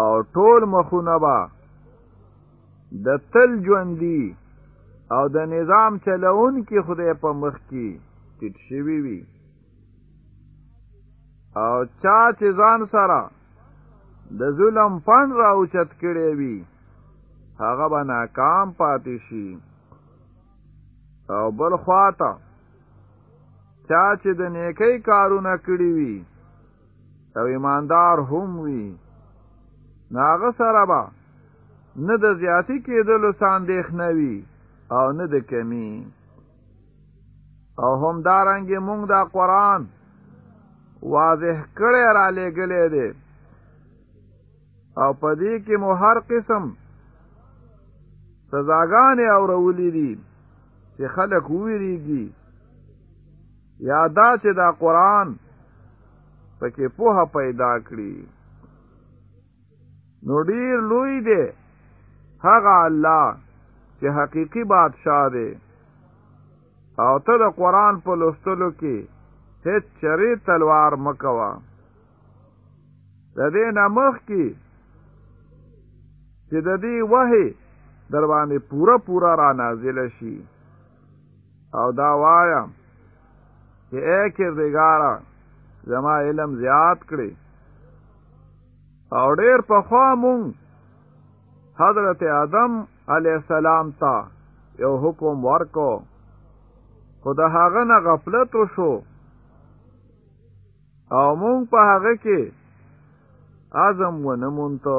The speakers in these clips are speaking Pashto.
او ټول مخونه به د تل ژوندي او د نظام چلون کې خدای په مخ کې ټیټ شوی وي او چا چې ځان سره د ظلم پن را اوچت کړی وي هغه به ناکام پاتې شي او بل خواته چا چې د نیکی کارونه کړی وي او ایماندار هم وي ناغه سره به نه د زیاتی کېدلو ساندېخ نه وي او نه د کمی او هم دارنګې مونږ دا قرآن واضح کړی را لېږلی دی او په دې کې مو هر قسم سزاګانې اورولې دي چې خلک وویریږي یا دا چې دا قران پکې پوها پیدا کړي نو ډیر لوی دی هغه الله چې حقيقي بادشاہ دی او ته د قران په لوستلو کې هیڅ چری تلوار مکوا د دې نامخ کې چې د دې وحي در باندې پورا پورا را نازل شي او دا وایا چې اے کردګارا زما علم زیات کړي او ډیر په خوا مونږ حضرت آدم علی السلام ته یو حکم ورکو خو د هغه نه غفلت وشو او مونږ په هغه کې اعظم ونه مونته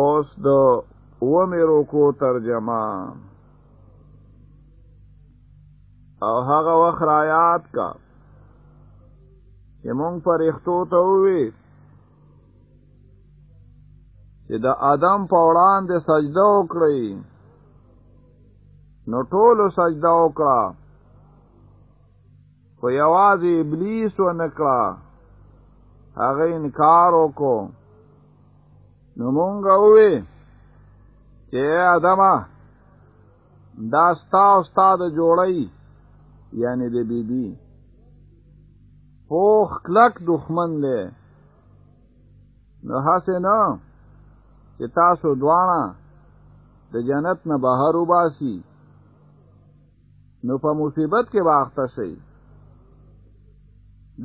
اوس د اومې رکو ترجمه او هغه وخت رایات کا چې مونږ پرښتو ته ووی چې د آدم په وړاندې سجده وکړئ نو ټولو سجده وکړه خو یوازې ابلیس و نکړه هغه انکار وکړو نو مونږ وې چې ادمه دا ستا او ستا د جوړی یعنی د بیبي بی پوخ کلک دښمن دی نو هسې نه چې تاسو دواړه د جنت نه بهر وباسي نو په مصیبت کې واخته شي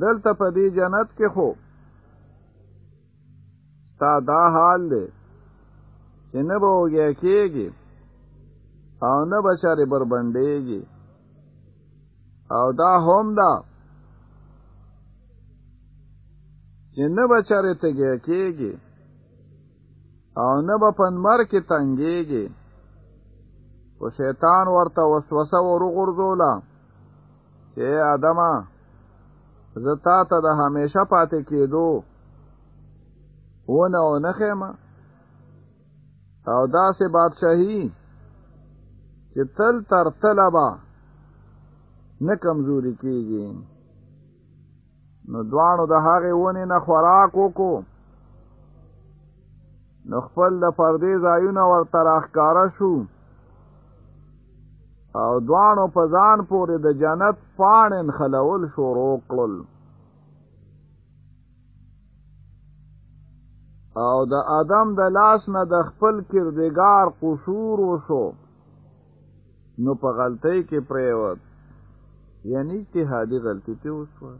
دلته په دې جنت کې خو تا دا حال دی چې نه به وګیا کېږي او نه به چارې بربنډېږي او دا هم دا چې نه به چارې تګیا کېږي او نه به په نمر کې تنګېږي خو شیطان ورته وسوسه وروغورځوله چې آدمه زه تا ته د همیشه پاتې کېدو ونه او نه خېمه او داسې بادشاهي چې تل تر تله به نه کمزوري کېږي نو دوانو د هغې ونې نه خوراک وکړو نو خپل د پردې ځایونه ورته راښکاره شو او دوانو په ځان پورې د جنت پاڼې نښلول شروع کړل او د ادم د لاس نه د خپل کردګار قصور وشو نو په غلطۍ کې پریوت یعنی اجتهادي غلطي ته وسوه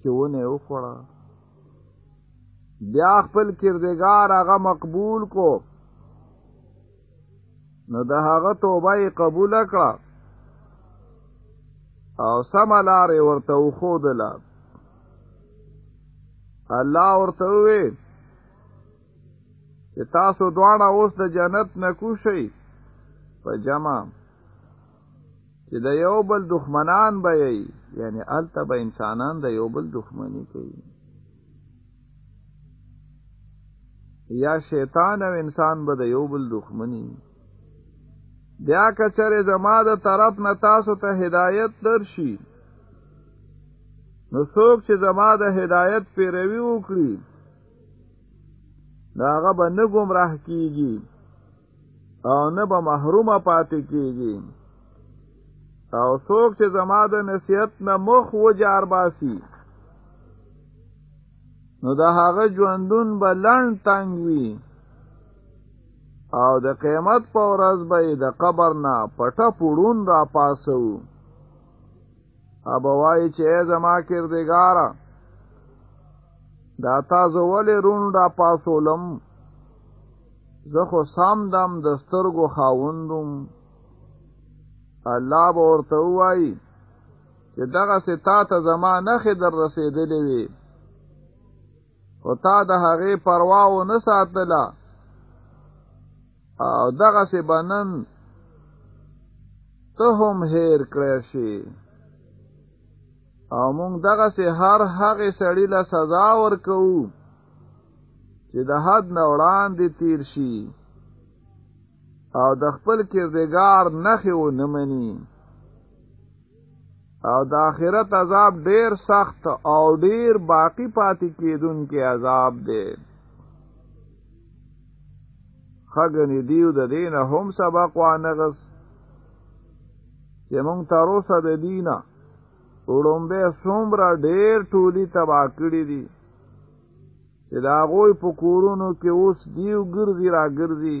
چې ونه وخوړه بیا خپل کردګار هغه مقبول کو نو د هغه توبه یې قبول کړه او سم لار ورته وخودله الله ورته وی چې تاسو دواړه اوس د جنت نه کوشئ په جمع چې د یو بل دښمنان به یې یعنی الته به انسانان د یو بل دښمنی کوي یا شیطان او انسان به د یو بل دښمنی بیا کچره زما د طرف نه تاسو ته هدایت درشي نو څوک چې زما د هدایت پیروي وکړي نو هغه به نه ګمراه کیږي او نه به محرومه پاتې کیږي او څوک چې زما د نصیحت نه مخ وجار باسي نو د هغه ژوندون به لړن تنګ وي او د قیمت په ورځ به د قبر نه پټه پړون را پاسو ابا وای چې زما کردګارا دا تاسو ولې رون را پاسولم زه خو سام دم د سترګو خاوندم الله به ورته وای چې دغه ستا ته زما نخې در رسېدلې وي او تا د هغې پروا و نه ساتله او دغه سه بنن ته هم هیر کړی شي او موږ دغه سه هر هغه سړی له سزا ورکوو چې د حد نه وړاندې تیر شي او د خپل کردګار نخې و نمنی او د آخرت عذاب ډیر سخت او ډیر باقی پاتې کیدونکې عذاب دی خګنې دیو د دین هم سبق وانغس چې مونږ تر اوسه د دینه وړومبه څومره ډیر ټولی تبا کړی دي چې دا غوی په کورونو کې اوس دیو ګرځي را ګرځي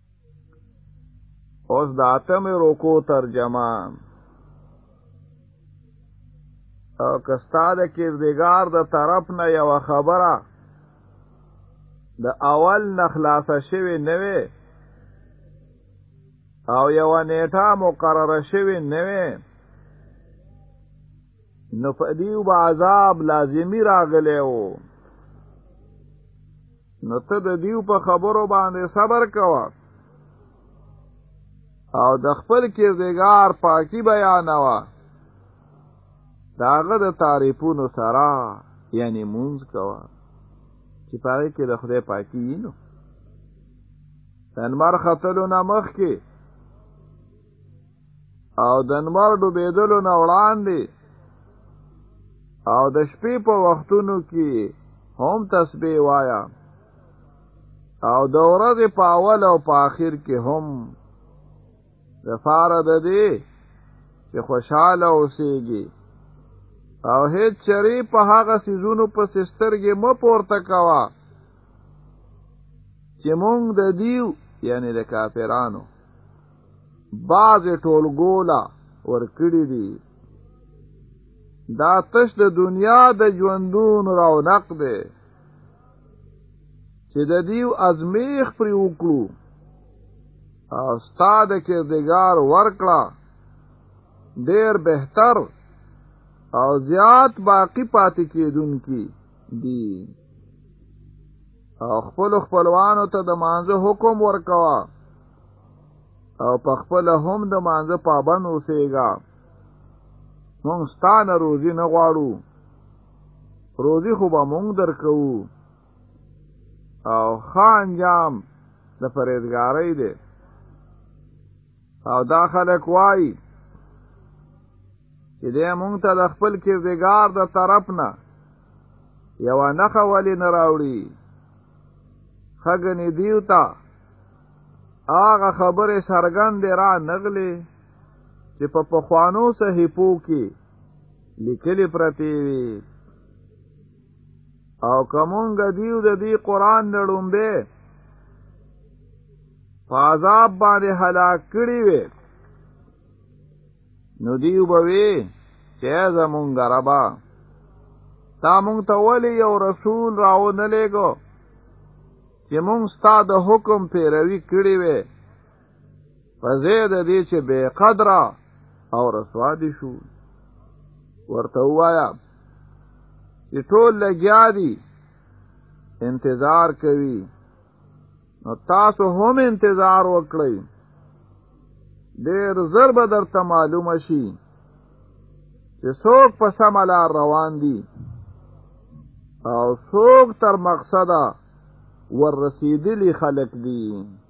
اوس د اتم روکو ترجمه او کستا د کردګار د طرف نه یو خبره د اول نه خلاصه شوی نه وي او یو نیټه مقرره شوی نه وي نو په دې عذاب لازمی راغلی وو نو ته د دیو په خبرو باندې صبر کوه او د خپل کردګار پاکی بیانوه داغه د تعریفونو سره یعنی مونږ کوه چې پاره کې د خدای پاکی نو تنمر خطلو نه مخ کې او د نمر ډوبېدلو نه وړاندې او د شپې په وختونو کې هم تسبیح وایا او د ورځې په اول او په آخر کې هم د فاره د دې چې خوشاله اوسېږي او هیڅ چری په هغه سيزونو په سسترګې مو پورته کوا چې مونږ د دیو یعنی د کافرانو بعضې ټولګو له ورکړي دي دا تش د دنیا د ژوندون رونق دی چې د دیو ازمیخ پرې وکړو او ستا د کردګار ورکړه ډیر بهتر او زیات باقی پاتې کېدونکي دي او خپل خپلوانو ته د مانزه حکم ورکوا او په خپل هم د مانزه پابند اوسېګا مونږ ستانه روزي نه غواړو روزي خو به مونږ درکو او خان جام د پرېزګارۍ دی او دا خلک وایي چې دې مونږ ته د خپل کردګار د طرف نه یو نخه ولی نه راوړي خګنې دیو ته هغه خبره سرګند را نغلي چې په پخوانو صحیفو کې لیکلي پرتی وي او کومونګ دیو د دې قران د ډومبه فازاب باندې هلاک کړی وي نو دیو به وی چې زمونږ ربا تا مونږ ته ولی یو رسول راو نه لګو چې مونږ ستا د حکم پیروي کړی وي فزه د دې چې بے قدر او رسوا دي شو ورته وایا چې ټول لګیا دي انتظار کوي نو تاسو هم انتظار وکړئ ډیر زر به درته معلومه شي چې څوک په سمه لار روان دي او څوک تر مقصده ورسېدلي خلک دي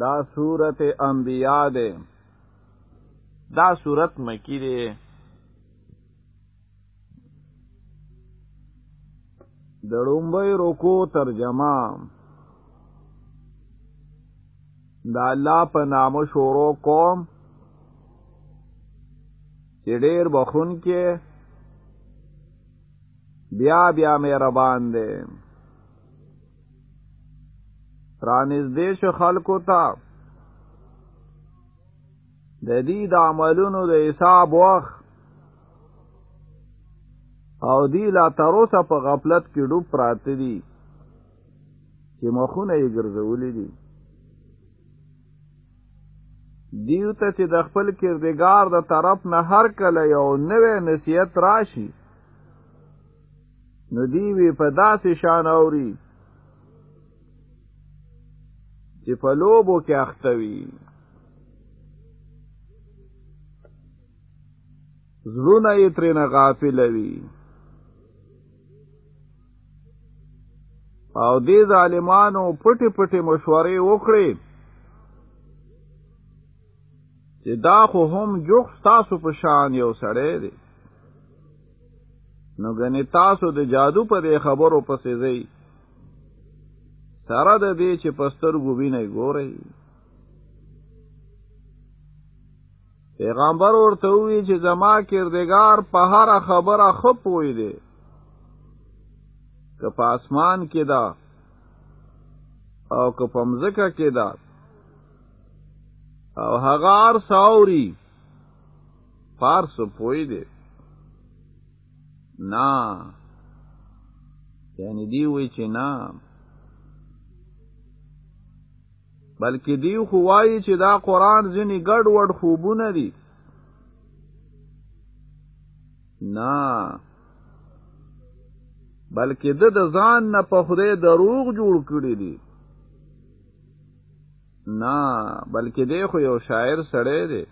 دا صورت انبیاء ده دا صورت مکی ده د لومبۍ رکو ترجمه د الله په نامه شروع کوم چې ډېر بخون کې بیا بیا مهربان دی رانږدې شو خلکو ته د دې د عملونو د حساب وخت او دی لا تر اوسه په غفلت کې ډوب پراته دي چې مخونه یې ګرځولې دي دیو ته چې د خپل کردګار د طرف نه هر کله یو نوې نصیحت راشي نو دی وی په داسې شان اوري چې په لوبو کې اخته وي زړونه یې ترې نه غافل وي او دې ظالمانو پټې پټې مشورې وکړې چې دا خو هم جوخ تاسو په شان یو سړی دی نو ګنې تاسو د جادو په دې خبرو پسې ځئ سره د دې چې په سترګو وینئ ګورئ پیغمبر ورته وی چې زما کردګار په هر خبره خپوي دي که په اسمان کې ده او که په مزکه کې ده او هغه ار ساوري فارس پوي دي نه یعنی دی وی چې نه بلکې دی خو وایي چې دا قرآن ځینې ګډ وډ خوبونه دي نه بلکې د د ځان نه په خدای دروغ جوړ کړی دي نه بلکې دی خو یو شاعر سړی دی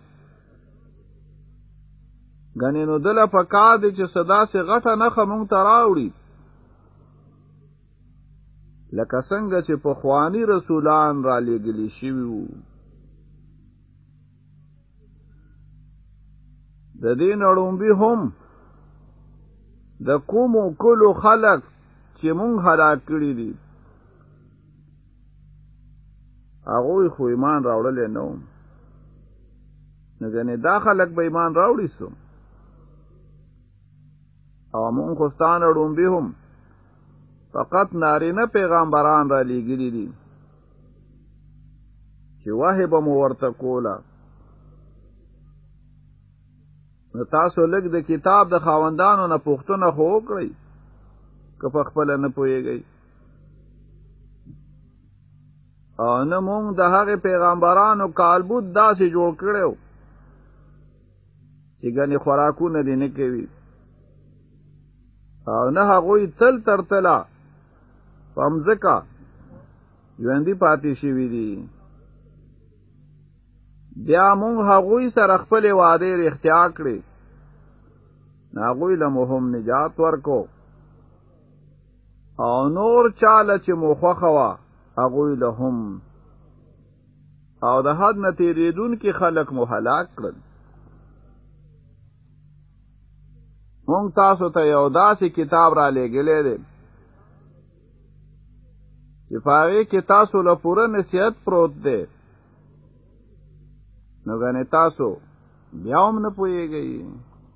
غنې نو دله په کار دی چې صدا سي غټه نه خمون تراوړي لکه څنګه چې په خواني رسولان را لېګلی شوي وو د دې نړومبي هم د کومو کلو خلق چې مونږ هلاک کړي دي هغه خو ایمان راوړل نه و نو ځنه دا خلک به ایمان راوړي سو او مونږ خو ستانه ډومبي هم فقط نارینه پیغمبران را لیږلي دي چې وحی به مو ورته کوله نو تاسو لږ د کتاب د خاوندانو نه پوښتنه خو وکړئ که په خپله نه پوهېږئ او نه مونږ د هغې پیغمبرانو کالبوت داسې جوړ کړی چې ګنې خوراکونه دې نه کوي او نه هغوی تل تر تله په مځکه ژوندي پاتې شوي دي بیا مونږ هغوی سره خپل وعده رښتیا کړې هغوی له مهم نجات ورکو او نور چاله چې مو خوښه وه هغوی له هم او د حد نه تیریدونکي خلک مو هلاک کړل مونږ تاسو ته یو داسې کتاب را لېږلی دی چې په هغې کې تاسو له پوره نصیحت پروت دی نو ګنې تاسو بیا هم نه پوهېږئ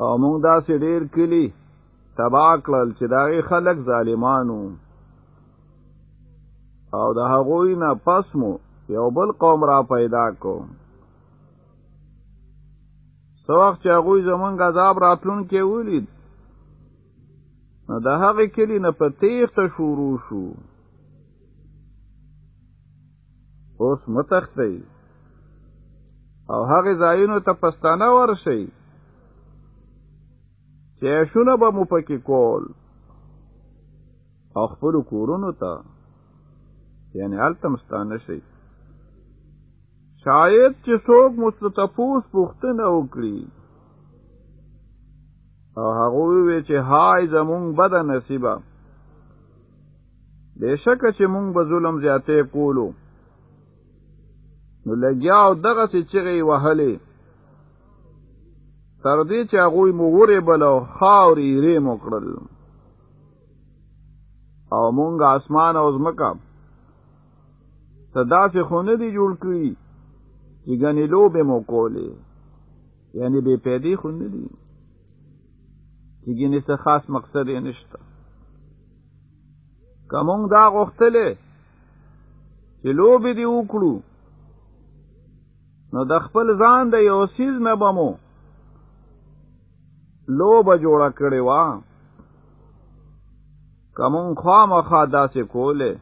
او موږ داسې ډیر کلی تبا کړل چې داغه خلک ظالمانو او د هغوی نه پس مو یو بل قوم را پیدا کو سو وخت چې هغوی زمونږ عذاب راتلون کې ولید نو د هغې کلی نه په تیښته شروع شو اوس متختی او هغه ځایونو ته پستانه ورشي چې شونه به مو پکې کول او خپل کورونو ته یعنی هلته مستانه شي شاید چې څوک مستطفوس پوښتنه وکړي او هغه وی چې هاي زمون بد نصیبه بشک چې مونږ به ظلم زیاتې کولو نو لګیا او دغه سي چغې وهلې تر دې چې هغه مو غورې بل او خاورې ری مو کړل او مونږ اسمان او زمکا صدا سے خونه دی جوړ کړی چې غنې لوبې مو کولې یعنی به پیدې خونه دی چې ګینه څه خاص مقصد یې نشته که مونږ دا غوښتلې چې لوبې دې وکړو نو د خپل ځان د یو سیز نه به مو لوبه جوړه کړې وه که مونږ خوامخا داسې کولې